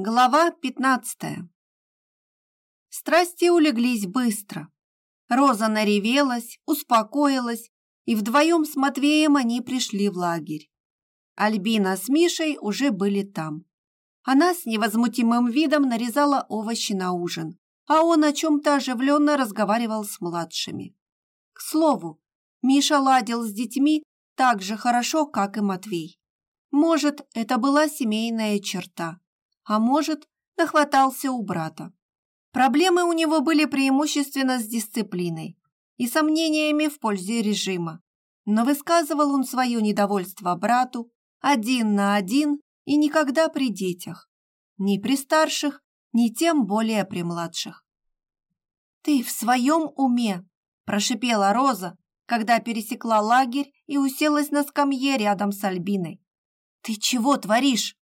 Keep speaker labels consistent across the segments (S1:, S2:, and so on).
S1: Глава 15 Страсти улеглись быстро. Роза наревелась, успокоилась, и вдвоем с Матвеем они пришли в лагерь. Альбина с Мишей уже были там. Она с невозмутимым видом нарезала овощи на ужин, а он о чем-то оживленно разговаривал с младшими. К слову, Миша ладил с детьми так же хорошо, как и Матвей. Может, это была семейная черта а может, нахватался у брата. Проблемы у него были преимущественно с дисциплиной и сомнениями в пользе режима, но высказывал он свое недовольство брату один на один и никогда при детях, ни при старших, ни тем более при младших. «Ты в своем уме?» – прошипела Роза, когда пересекла лагерь и уселась на скамье рядом с Альбиной. «Ты чего творишь?»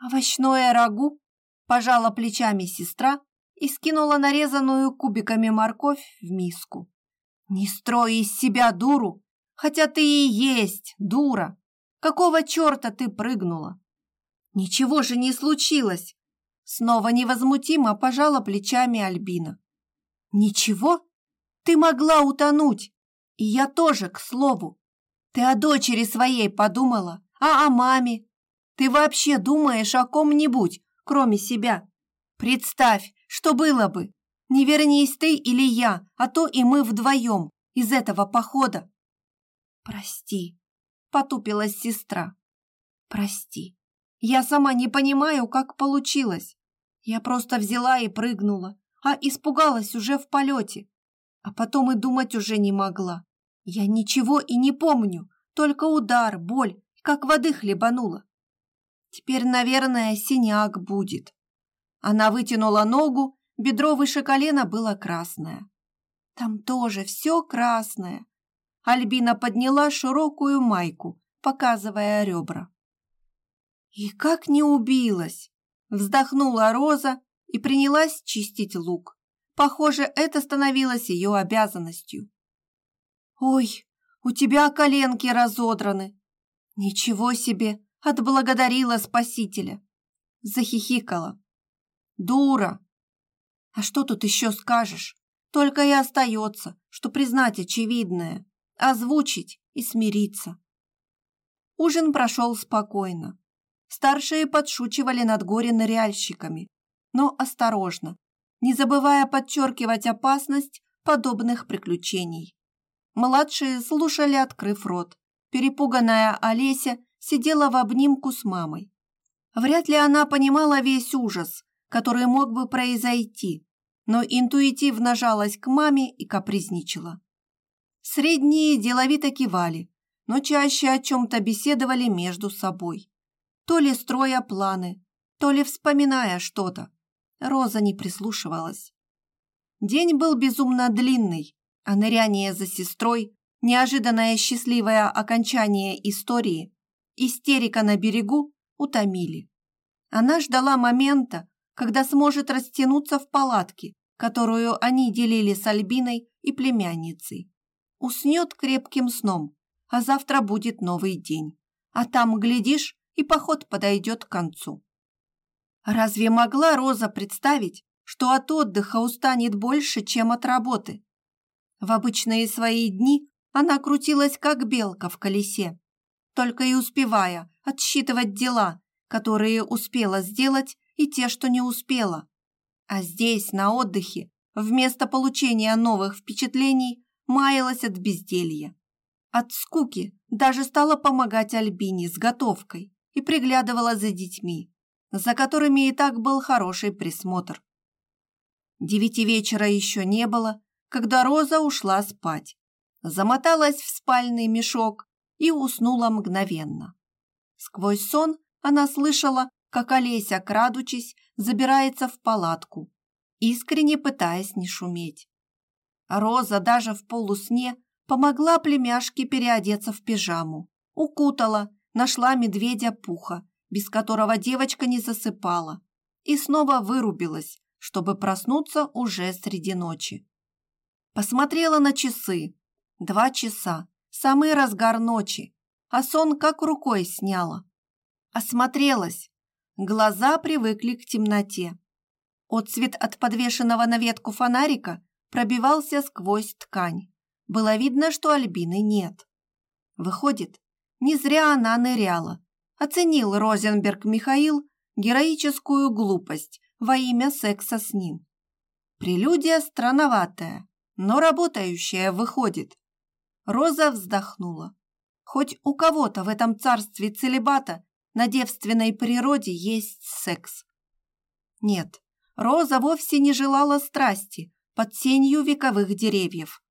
S1: «Овощное рагу?» – пожала плечами сестра и скинула нарезанную кубиками морковь в миску. «Не строй из себя дуру, хотя ты и есть дура. Какого черта ты прыгнула?» «Ничего же не случилось!» Снова невозмутимо пожала плечами Альбина. «Ничего? Ты могла утонуть. И я тоже, к слову. Ты о дочери своей подумала, а о маме, ты вообще думаешь о ком-нибудь, кроме себя? Представь, что было бы. Не вернись ты или я, а то и мы вдвоем из этого похода. Прости, потупилась сестра. Прости. Я сама не понимаю, как получилось. Я просто взяла и прыгнула, а испугалась уже в полете. А потом и думать уже не могла. Я ничего и не помню, только удар, боль, как воды хлебанула. Теперь, наверное, синяк будет. Она вытянула ногу, бедро выше колена было красное. Там тоже все красное. Альбина подняла широкую майку, показывая ребра. И как не убилась! Вздохнула Роза и принялась чистить лук. Похоже, это становилось ее обязанностью. «Ой, у тебя коленки разодраны!» «Ничего себе! Отблагодарила спасителя. Захихикала. Дура! А что тут еще скажешь? Только и остается, что признать очевидное, озвучить и смириться. Ужин прошел спокойно. Старшие подшучивали над горе-ныряльщиками, но осторожно, не забывая подчеркивать опасность подобных приключений. Младшие слушали, открыв рот. Перепуганная Олеся сидела в обнимку с мамой. Вряд ли она понимала весь ужас, который мог бы произойти, но интуитивно жалась к маме и капризничала. Средние деловито кивали, но чаще о чем-то беседовали между собой. То ли строя планы, то ли вспоминая что-то. Роза не прислушивалась. День был безумно длинный, а ныряние за сестрой, неожиданное счастливое окончание истории истерика на берегу утомили. Она ждала момента, когда сможет растянуться в палатке, которую они делили с Альбиной и племянницей. Уснет крепким сном, а завтра будет новый день. А там, глядишь, и поход подойдет к концу. Разве могла Роза представить, что от отдыха устанет больше, чем от работы? В обычные свои дни она крутилась, как белка в колесе, только и успевая отсчитывать дела, которые успела сделать, и те, что не успела. А здесь, на отдыхе, вместо получения новых впечатлений, маялась от безделья. От скуки даже стала помогать Альбине с готовкой и приглядывала за детьми, за которыми и так был хороший присмотр. Девяти вечера еще не было, когда Роза ушла спать. Замоталась в спальный мешок и уснула мгновенно. Сквозь сон она слышала, как Олеся, крадучись, забирается в палатку, искренне пытаясь не шуметь. Роза даже в полусне помогла племяшке переодеться в пижаму, укутала, нашла медведя Пуха, без которого девочка не засыпала, и снова вырубилась, чтобы проснуться уже среди ночи. Посмотрела на часы. Два часа самый разгар ночи, а сон как рукой сняла. Осмотрелась. Глаза привыкли к темноте. Отцвет от подвешенного на ветку фонарика пробивался сквозь ткань. Было видно, что Альбины нет. Выходит, не зря она ныряла. Оценил Розенберг Михаил героическую глупость во имя секса с ним. Прелюдия странноватая, но работающая выходит. Роза вздохнула. Хоть у кого-то в этом царстве целебата на девственной природе есть секс. Нет, Роза вовсе не желала страсти под тенью вековых деревьев.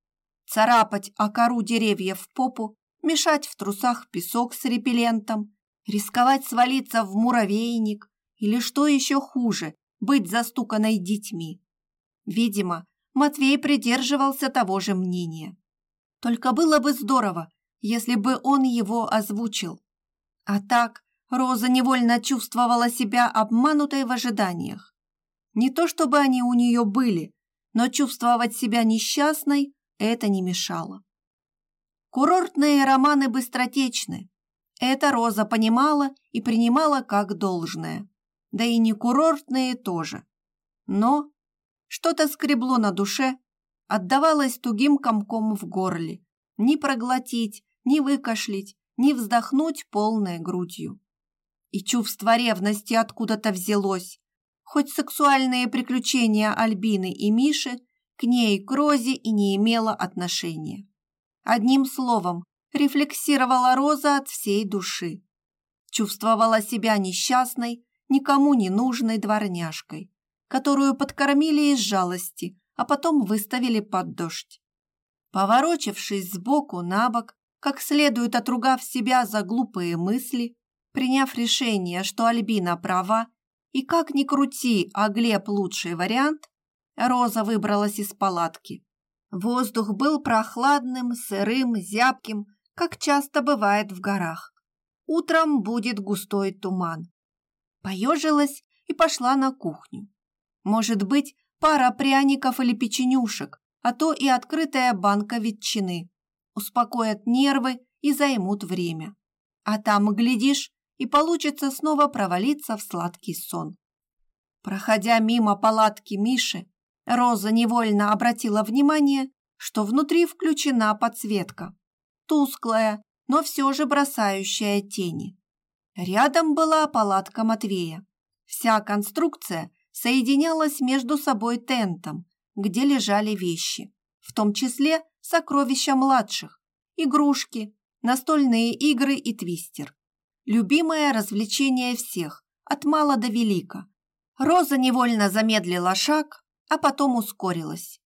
S1: Царапать о кору деревьев попу, мешать в трусах песок с репеллентом, рисковать свалиться в муравейник или, что еще хуже, быть застуканной детьми. Видимо, Матвей придерживался того же мнения. Только было бы здорово, если бы он его озвучил. А так Роза невольно чувствовала себя обманутой в ожиданиях. Не то чтобы они у нее были, но чувствовать себя несчастной это не мешало. Курортные романы быстротечны. Это Роза понимала и принимала как должное. Да и не курортные тоже. Но что-то скребло на душе, отдавалось тугим комком в горле. Ни проглотить, ни выкашлять, ни вздохнуть полной грудью. И чувство ревности откуда-то взялось. Хоть сексуальные приключения Альбины и Миши к ней, к Розе, и не имело отношения. Одним словом, рефлексировала Роза от всей души. Чувствовала себя несчастной, никому не нужной дворняжкой которую подкормили из жалости, а потом выставили под дождь. Поворочившись сбоку на бок, как следует отругав себя за глупые мысли, приняв решение, что Альбина права, и как ни крути, а Глеб лучший вариант, Роза выбралась из палатки. Воздух был прохладным, сырым, зябким, как часто бывает в горах. Утром будет густой туман. Поежилась и пошла на кухню. Может быть, пара пряников или печенюшек, а то и открытая банка ветчины. Успокоят нервы и займут время. А там, глядишь, и получится снова провалиться в сладкий сон. Проходя мимо палатки Миши, Роза невольно обратила внимание, что внутри включена подсветка. Тусклая, но все же бросающая тени. Рядом была палатка Матвея. Вся конструкция соединялась между собой тентом, где лежали вещи, в том числе сокровища младших, игрушки, настольные игры и твистер. Любимое развлечение всех, от мала до велика. Роза невольно замедлила шаг, а потом ускорилась.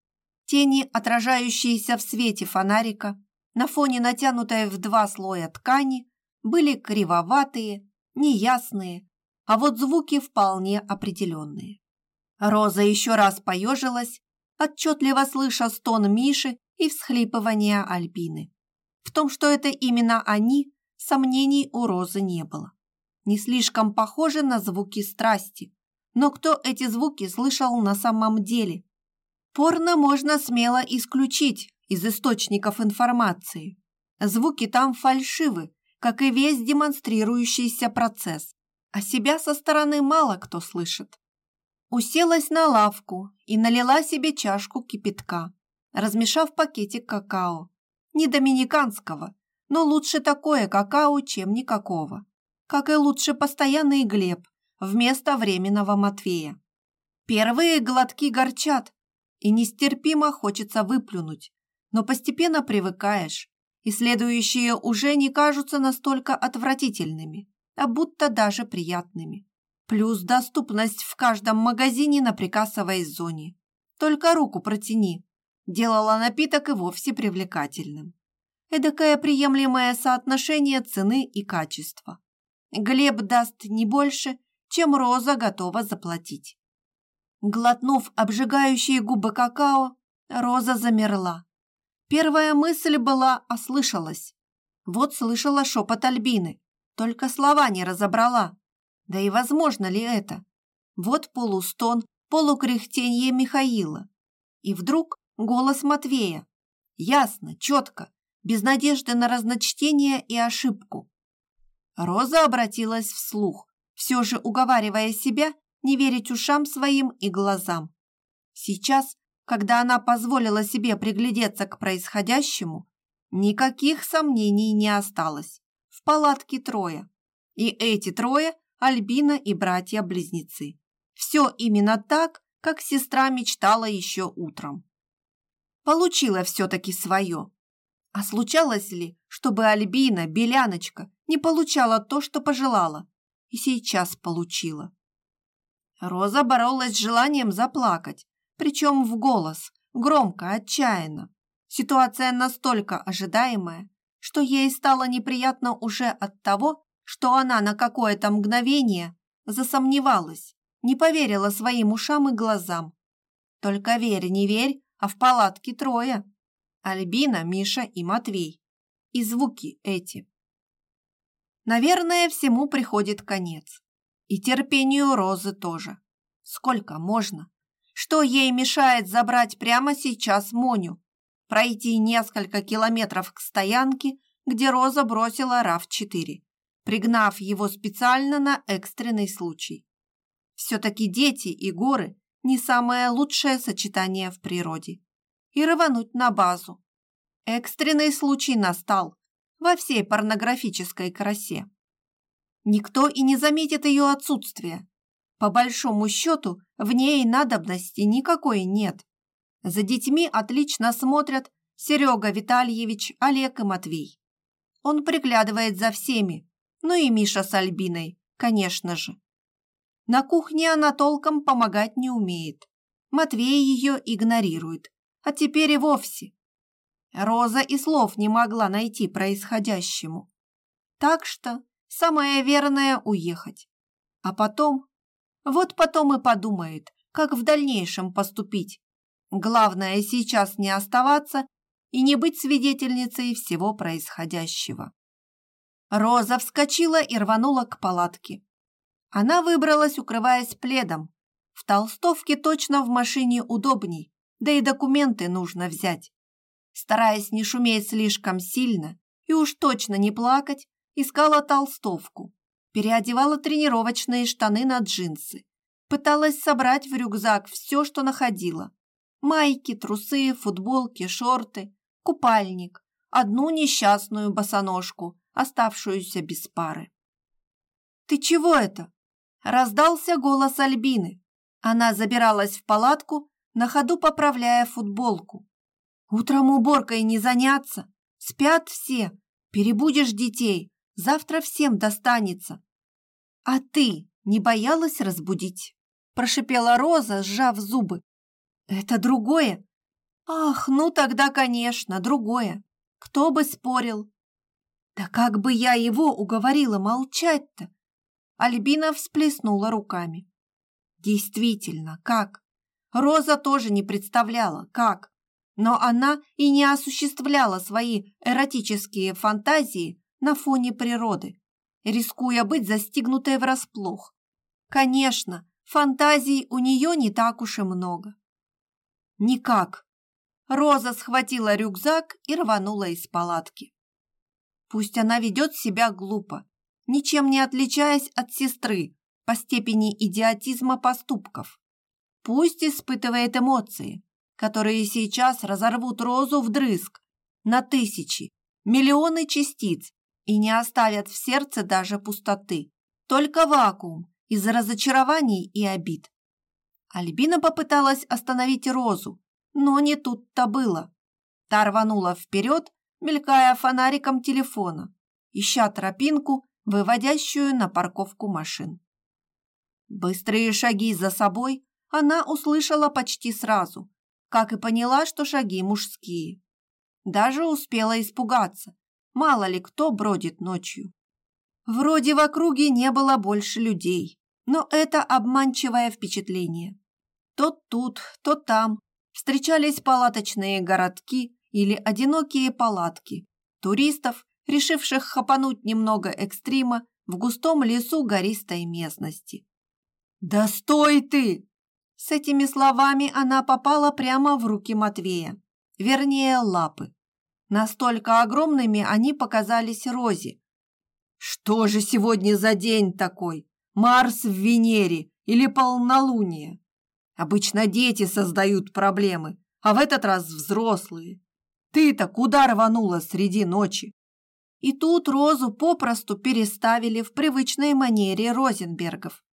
S1: Тени, отражающиеся в свете фонарика, на фоне натянутой в два слоя ткани, были кривоватые, неясные, а вот звуки вполне определенные. Роза еще раз поежилась, отчетливо слыша стон Миши и всхлипывания Альбины. В том, что это именно они, сомнений у Розы не было. Не слишком похожи на звуки страсти. Но кто эти звуки слышал на самом деле? Порно можно смело исключить из источников информации. Звуки там фальшивы, как и весь демонстрирующийся процесс, а себя со стороны мало кто слышит. Уселась на лавку и налила себе чашку кипятка, размешав пакетик какао. Не доминиканского, но лучше такое какао, чем никакого. Как и лучше постоянный Глеб вместо временного Матвея. Первые глотки горчат, и нестерпимо хочется выплюнуть, но постепенно привыкаешь, и следующие уже не кажутся настолько отвратительными, а будто даже приятными. Плюс доступность в каждом магазине на прикассовой зоне. Только руку протяни. Делала напиток и вовсе привлекательным. Эдакое приемлемое соотношение цены и качества. Глеб даст не больше, чем Роза готова заплатить. Глотнув обжигающие губы какао, Роза замерла. Первая мысль была «ослышалась». Вот слышала шепот Альбины, только слова не разобрала. Да и возможно ли это? Вот полустон, полукряхтенье Михаила. И вдруг голос Матвея. Ясно, четко, без надежды на разночтение и ошибку. Роза обратилась вслух, все же уговаривая себя не верить ушам своим и глазам. Сейчас, когда она позволила себе приглядеться к происходящему, никаких сомнений не осталось. В палатке трое. И эти трое – Альбина и братья-близнецы. Все именно так, как сестра мечтала еще утром. Получила все-таки свое. А случалось ли, чтобы Альбина, Беляночка, не получала то, что пожелала? И сейчас получила. Роза боролась с желанием заплакать, причем в голос, громко, отчаянно. Ситуация настолько ожидаемая, что ей стало неприятно уже от того, что она на какое-то мгновение засомневалась, не поверила своим ушам и глазам. Только верь, не верь, а в палатке трое. Альбина, Миша и Матвей. И звуки эти. Наверное, всему приходит конец. И терпению Розы тоже. Сколько можно? Что ей мешает забрать прямо сейчас Моню? Пройти несколько километров к стоянке, где Роза бросила РАВ-4, пригнав его специально на экстренный случай. Все-таки дети и горы не самое лучшее сочетание в природе. И рвануть на базу. Экстренный случай настал во всей порнографической красе. Никто и не заметит ее отсутствие. По большому счету, в ней надобности никакой нет. За детьми отлично смотрят Серега Витальевич, Олег и Матвей. Он приглядывает за всеми, ну и Миша с Альбиной, конечно же. На кухне она толком помогать не умеет. Матвей ее игнорирует, а теперь и вовсе. Роза и слов не могла найти происходящему. Так что самое верное – уехать. А потом, вот потом и подумает, как в дальнейшем поступить. Главное сейчас не оставаться и не быть свидетельницей всего происходящего. Роза вскочила и рванула к палатке. Она выбралась, укрываясь пледом. В толстовке точно в машине удобней, да и документы нужно взять. Стараясь не шуметь слишком сильно и уж точно не плакать, искала толстовку, переодевала тренировочные штаны на джинсы, пыталась собрать в рюкзак все, что находила. Майки, трусы, футболки, шорты, купальник, одну несчастную босоножку, оставшуюся без пары. «Ты чего это?» Раздался голос Альбины. Она забиралась в палатку, на ходу поправляя футболку. «Утром уборкой не заняться. Спят все. Перебудешь детей. Завтра всем достанется». «А ты не боялась разбудить?» Прошипела Роза, сжав зубы. «Это другое?» «Ах, ну тогда, конечно, другое. Кто бы спорил?» «Да как бы я его уговорила молчать-то?» Альбина всплеснула руками. Действительно, как? Роза тоже не представляла, как. Но она и не осуществляла свои эротические фантазии на фоне природы, рискуя быть застигнутой врасплох. Конечно, фантазий у нее не так уж и много. Никак. Роза схватила рюкзак и рванула из палатки. Пусть она ведет себя глупо, ничем не отличаясь от сестры по степени идиотизма поступков. Пусть испытывает эмоции, которые сейчас разорвут розу вдрызг на тысячи, миллионы частиц и не оставят в сердце даже пустоты, только вакуум из разочарований и обид. Альбина попыталась остановить розу, но не тут-то было. Та рванула вперед, мелькая фонариком телефона, ища тропинку выводящую на парковку машин. Быстрые шаги за собой она услышала почти сразу, как и поняла, что шаги мужские. Даже успела испугаться, мало ли кто бродит ночью. Вроде в округе не было больше людей, но это обманчивое впечатление. То тут, то там встречались палаточные городки или одинокие палатки, туристов решивших хапануть немного экстрима в густом лесу гористой местности. «Да стой ты!» С этими словами она попала прямо в руки Матвея, вернее, лапы. Настолько огромными они показались Розе. «Что же сегодня за день такой? Марс в Венере или полнолуние. Обычно дети создают проблемы, а в этот раз взрослые. Ты-то куда рванула среди ночи? И тут Розу попросту переставили в привычной манере Розенбергов.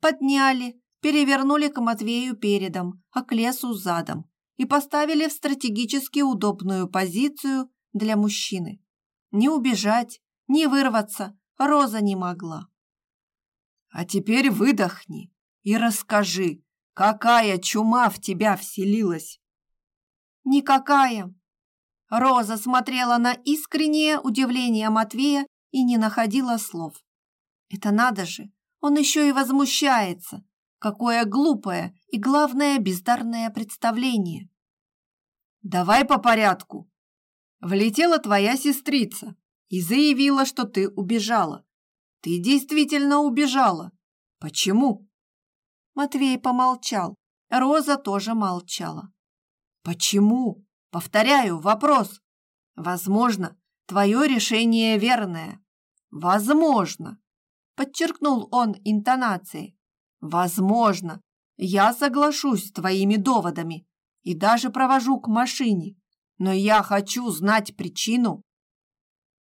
S1: Подняли, перевернули к Матвею передом, а к лесу задом и поставили в стратегически удобную позицию для мужчины. Не убежать, не вырваться Роза не могла. А теперь выдохни и расскажи, какая чума в тебя вселилась. Никакая. Роза смотрела на искреннее удивление Матвея и не находила слов. Это надо же, он еще и возмущается. Какое глупое и, главное, бездарное представление. Давай по порядку. Влетела твоя сестрица и заявила, что ты убежала. Ты действительно убежала. Почему? Матвей помолчал. Роза тоже молчала. Почему? Повторяю, вопрос. Возможно, твое решение верное. Возможно. Подчеркнул он интонацией. Возможно, я соглашусь с твоими доводами и даже провожу к машине, но я хочу знать причину.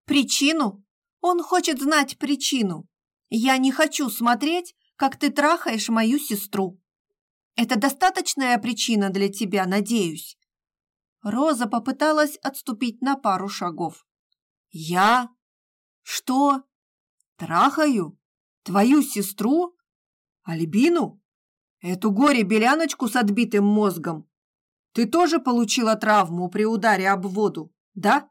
S1: Причину? Он хочет знать причину. Я не хочу смотреть, как ты трахаешь мою сестру. Это достаточная причина для тебя, надеюсь. Роза попыталась отступить на пару шагов. Я? Что? Трахаю? Твою сестру? Альбину? Эту горе-беляночку с отбитым мозгом? Ты тоже получила травму при ударе об воду, да?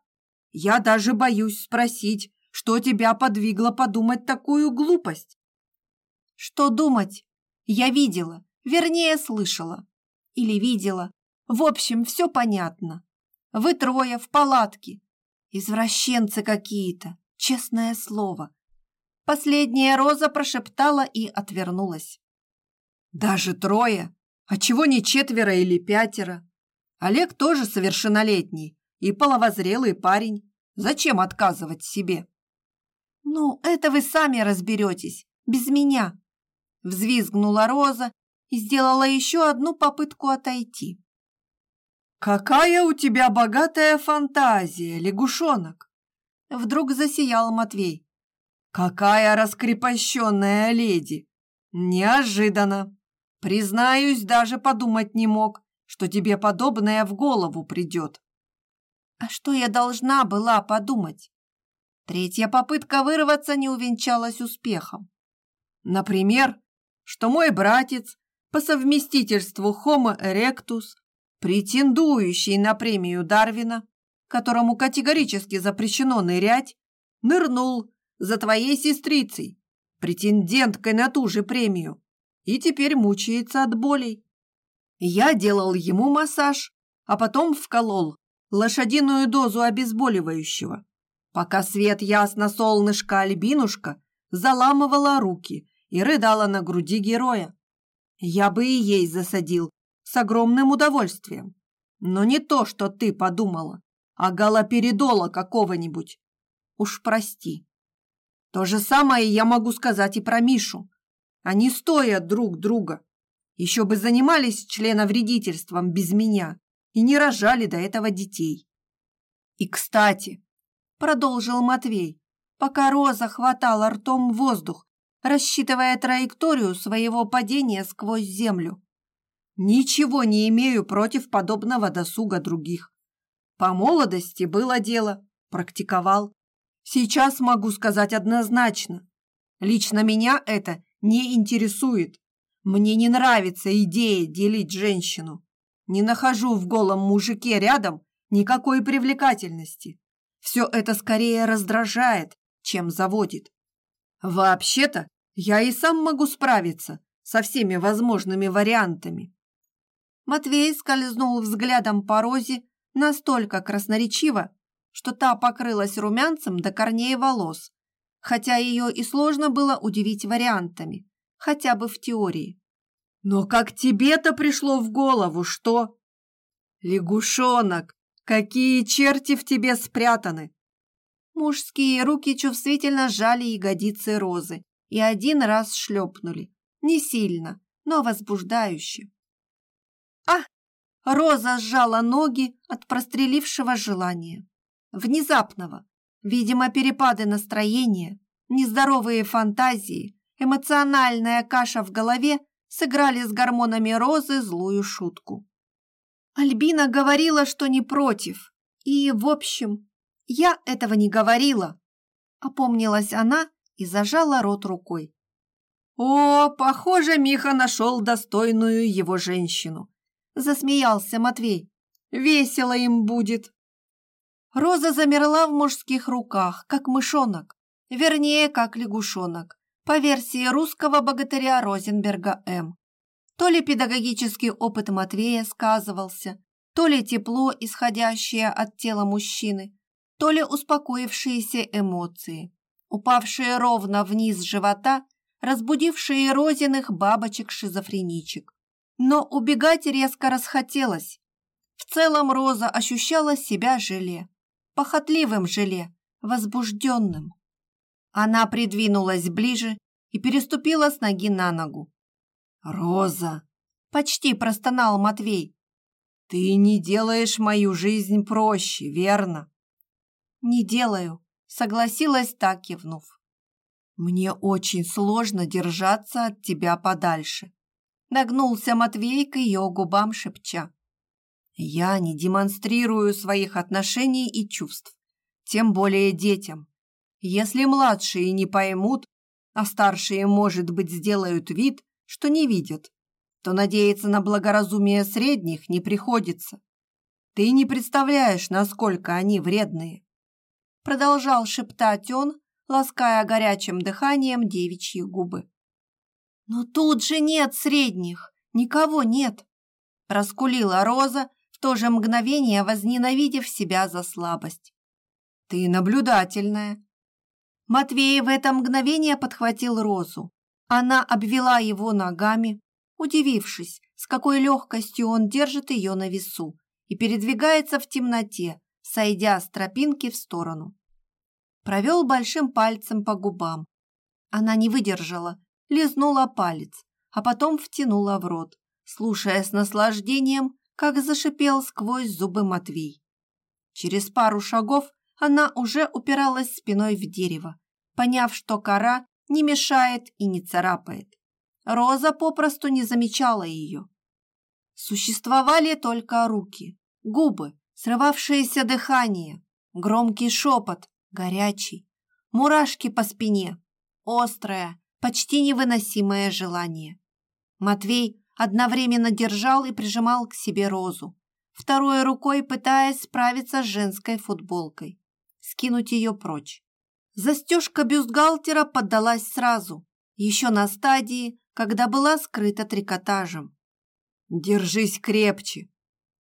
S1: Я даже боюсь спросить, что тебя подвигло подумать такую глупость? Что думать? Я видела, вернее, слышала. Или видела. В общем, все понятно. Вы трое в палатке. Извращенцы какие-то, честное слово. Последняя Роза прошептала и отвернулась. Даже трое? А чего не четверо или пятеро? Олег тоже совершеннолетний и половозрелый парень. Зачем отказывать себе? «Ну, это вы сами разберетесь, без меня!» Взвизгнула Роза и сделала еще одну попытку отойти. «Какая у тебя богатая фантазия, лягушонок!» Вдруг засиял Матвей. «Какая раскрепощенная леди! Неожиданно! Признаюсь, даже подумать не мог, что тебе подобное в голову придет». «А что я должна была подумать?» Третья попытка вырваться не увенчалась успехом. Например, что мой братец по совместительству Homo erectus, претендующий на премию Дарвина, которому категорически запрещено нырять, нырнул за твоей сестрицей, претенденткой на ту же премию, и теперь мучается от болей. Я делал ему массаж, а потом вколол лошадиную дозу обезболивающего пока свет ясно солнышко Альбинушка заламывала руки и рыдала на груди героя. Я бы и ей засадил с огромным удовольствием. Но не то, что ты подумала, а галоперидола какого-нибудь. Уж прости. То же самое я могу сказать и про Мишу. Они стоят друг друга. Еще бы занимались членовредительством без меня и не рожали до этого детей. И, кстати, продолжил Матвей, пока Роза хватала ртом воздух, рассчитывая траекторию своего падения сквозь землю. Ничего не имею против подобного досуга других. По молодости было дело, практиковал. Сейчас могу сказать однозначно. Лично меня это не интересует. Мне не нравится идея делить женщину. Не нахожу в голом мужике рядом никакой привлекательности. Все это скорее раздражает, чем заводит. Вообще-то, я и сам могу справиться со всеми возможными вариантами. Матвей скользнул взглядом по Розе настолько красноречиво, что та покрылась румянцем до корней волос, хотя ее и сложно было удивить вариантами, хотя бы в теории. «Но как тебе-то пришло в голову, что...» «Лягушонок, Какие черти в тебе спрятаны!» Мужские руки чувствительно сжали ягодицы розы, и один раз шлепнули. Не сильно, но возбуждающе. А! Роза сжала ноги от прострелившего желания. Внезапного, видимо, перепады настроения, нездоровые фантазии, эмоциональная каша в голове сыграли с гормонами Розы злую шутку. Альбина говорила, что не против. И, в общем, я этого не говорила. Опомнилась она и зажала рот рукой. «О, похоже, Миха нашел достойную его женщину!» Засмеялся Матвей. «Весело им будет!» Роза замерла в мужских руках, как мышонок, вернее, как лягушонок, по версии русского богатыря Розенберга М. То ли педагогический опыт Матвея сказывался, то ли тепло, исходящее от тела мужчины, то ли успокоившиеся эмоции, упавшие ровно вниз живота, разбудившие розиных бабочек-шизофреничек. Но убегать резко расхотелось. В целом Роза ощущала себя желе, похотливым желе, возбужденным. Она придвинулась ближе и переступила с ноги на ногу. «Роза!» – почти простонал Матвей. «Ты не делаешь мою жизнь проще, верно?» «Не делаю», – согласилась так, кивнув. «Мне очень сложно держаться от тебя подальше», – нагнулся Матвей к ее губам, шепча. «Я не демонстрирую своих отношений и чувств, тем более детям. Если младшие не поймут, а старшие, может быть, сделают вид, что не видят, то надеяться на благоразумие средних не приходится. Ты не представляешь, насколько они вредные. Продолжал шептать он, лаская горячим дыханием девичьи губы. «Но тут же нет средних, никого нет!» Раскулила Роза, в то же мгновение возненавидев себя за слабость. «Ты наблюдательная!» Матвей в это мгновение подхватил Розу, она обвела его ногами, удивившись, с какой легкостью он держит ее на весу и передвигается в темноте, сойдя с тропинки в сторону. Провел большим пальцем по губам. Она не выдержала, лизнула палец, а потом втянула в рот, слушая с наслаждением, как зашипел сквозь зубы Матвей. Через пару шагов она уже упиралась спиной в дерево, поняв, что кора не мешает и не царапает. Роза попросту не замечала ее. Существовали только руки, губы, срывавшееся дыхание, громкий шепот, горячий, мурашки по спине, острое, почти невыносимое желание. Матвей одновременно держал и прижимал к себе розу, второй рукой пытаясь справиться с женской футболкой, скинуть ее прочь. Застежка бюстгальтера поддалась сразу, еще на стадии, когда была скрыта трикотажем. «Держись крепче!»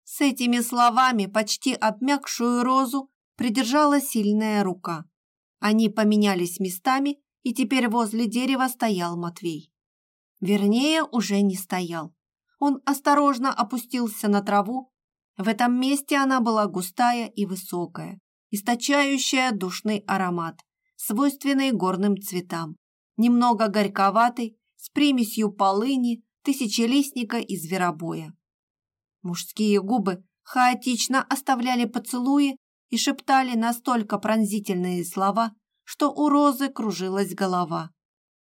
S1: С этими словами почти обмякшую розу придержала сильная рука. Они поменялись местами, и теперь возле дерева стоял Матвей. Вернее, уже не стоял. Он осторожно опустился на траву. В этом месте она была густая и высокая, источающая душный аромат свойственный горным цветам, немного горьковатый, с примесью полыни, тысячелистника и зверобоя. Мужские губы хаотично оставляли поцелуи и шептали настолько пронзительные слова, что у Розы кружилась голова.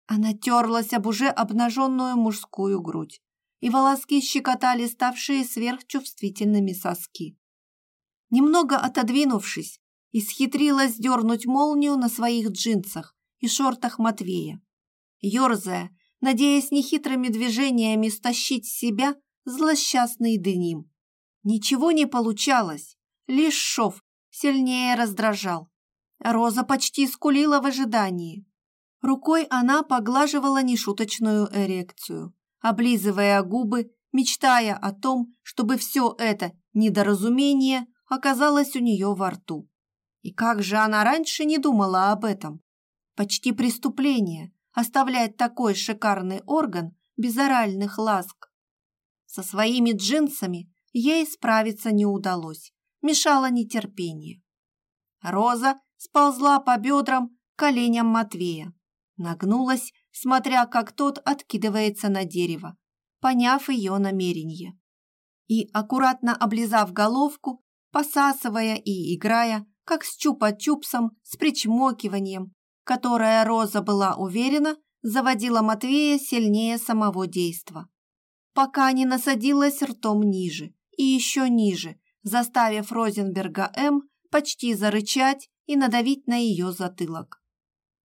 S1: Она терлась об уже обнаженную мужскую грудь, и волоски щекотали ставшие сверхчувствительными соски. Немного отодвинувшись, исхитрилась дернуть молнию на своих джинсах и шортах Матвея. Ёрзая, надеясь нехитрыми движениями стащить себя злосчастный дыним. Ничего не получалось, лишь шов сильнее раздражал. Роза почти скулила в ожидании. Рукой она поглаживала нешуточную эрекцию, облизывая губы, мечтая о том, чтобы все это недоразумение оказалось у нее во рту. И как же она раньше не думала об этом? Почти преступление оставлять такой шикарный орган без оральных ласк. Со своими джинсами ей справиться не удалось, мешало нетерпение. Роза сползла по бедрам коленям Матвея, Нагнулась, смотря, как тот откидывается на дерево, поняв ее намерение. И, аккуратно облизав головку, посасывая и играя, как с чупа-чупсом, с причмокиванием, которое Роза была уверена, заводила Матвея сильнее самого действа. Пока не насадилась ртом ниже и еще ниже, заставив Розенберга М почти зарычать и надавить на ее затылок.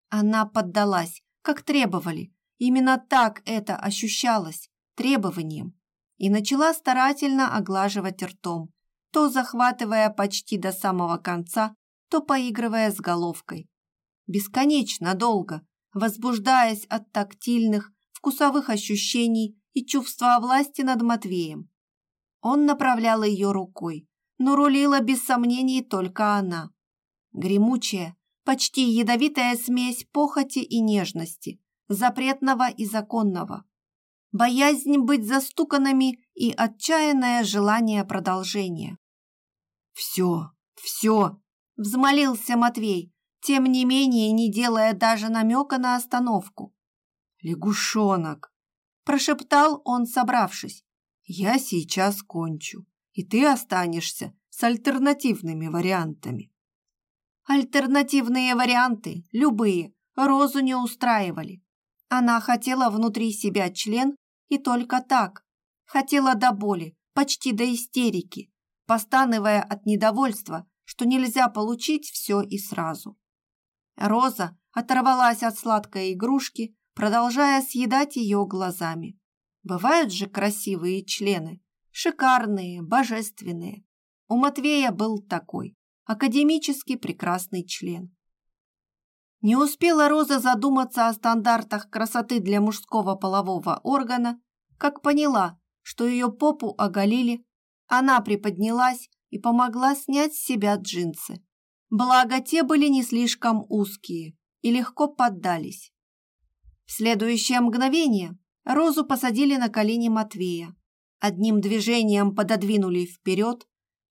S1: Она поддалась, как требовали. Именно так это ощущалось, требованием. И начала старательно оглаживать ртом, то захватывая почти до самого конца, то поигрывая с головкой. Бесконечно долго, возбуждаясь от тактильных, вкусовых ощущений и чувства власти над Матвеем. Он направлял ее рукой, но рулила без сомнений только она. Гремучая, почти ядовитая смесь похоти и нежности, запретного и законного. Боязнь быть застуканными и отчаянное желание продолжения. «Все, все!» – взмолился Матвей, тем не менее не делая даже намека на остановку. «Лягушонок!» – прошептал он, собравшись. «Я сейчас кончу, и ты останешься с альтернативными вариантами». Альтернативные варианты, любые, Розу не устраивали. Она хотела внутри себя член и только так. Хотела до боли, почти до истерики, постанывая от недовольства, что нельзя получить все и сразу. Роза оторвалась от сладкой игрушки, продолжая съедать ее глазами. Бывают же красивые члены, шикарные, божественные. У Матвея был такой академически прекрасный член. Не успела Роза задуматься о стандартах красоты для мужского полового органа, как поняла, что ее попу оголили, она приподнялась и помогла снять с себя джинсы. Благо, те были не слишком узкие и легко поддались. В следующее мгновение Розу посадили на колени Матвея. Одним движением пододвинули вперед,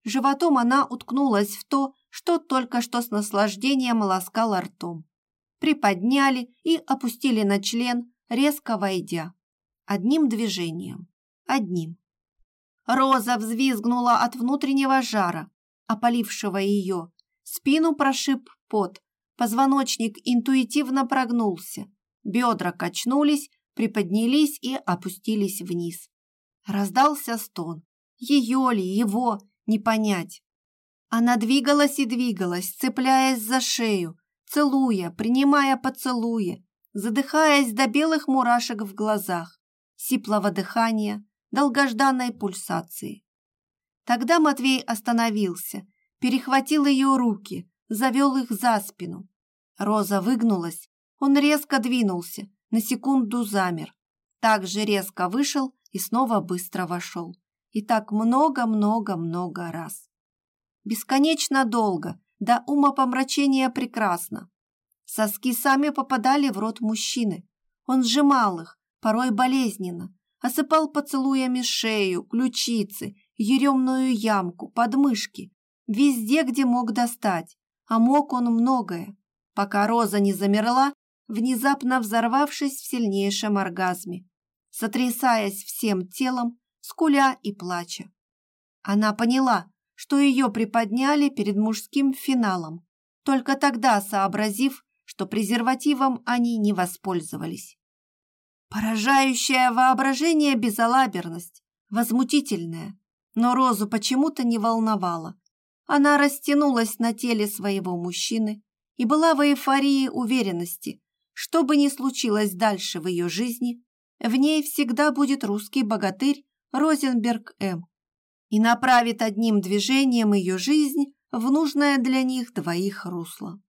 S1: Животом она уткнулась в то, что только что с наслаждением ласкала ртом. Приподняли и опустили на член, резко войдя. Одним движением. Одним. Роза взвизгнула от внутреннего жара, опалившего ее. Спину прошиб пот, позвоночник интуитивно прогнулся. Бедра качнулись, приподнялись и опустились вниз. Раздался стон. Ее ли, его, не понять. Она двигалась и двигалась, цепляясь за шею, целуя, принимая поцелуи, задыхаясь до белых мурашек в глазах, сиплого дыхания, долгожданной пульсации. Тогда Матвей остановился, перехватил ее руки, завел их за спину. Роза выгнулась, он резко двинулся, на секунду замер, также резко вышел и снова быстро вошел. И так много-много-много раз. Бесконечно долго, до умопомрачения прекрасно. Соски сами попадали в рот мужчины. Он сжимал их, порой болезненно, осыпал поцелуями шею, ключицы, еремную ямку, подмышки, везде, где мог достать, а мог он многое, пока Роза не замерла, внезапно взорвавшись в сильнейшем оргазме, сотрясаясь всем телом, скуля и плача. Она поняла, что ее приподняли перед мужским финалом, только тогда сообразив, что презервативом они не воспользовались. Поражающее воображение безалаберность, возмутительная, но Розу почему-то не волновала. Она растянулась на теле своего мужчины и была в эйфории уверенности, что бы ни случилось дальше в ее жизни, в ней всегда будет русский богатырь Розенберг М. и направит одним движением ее жизнь в нужное для них двоих русло.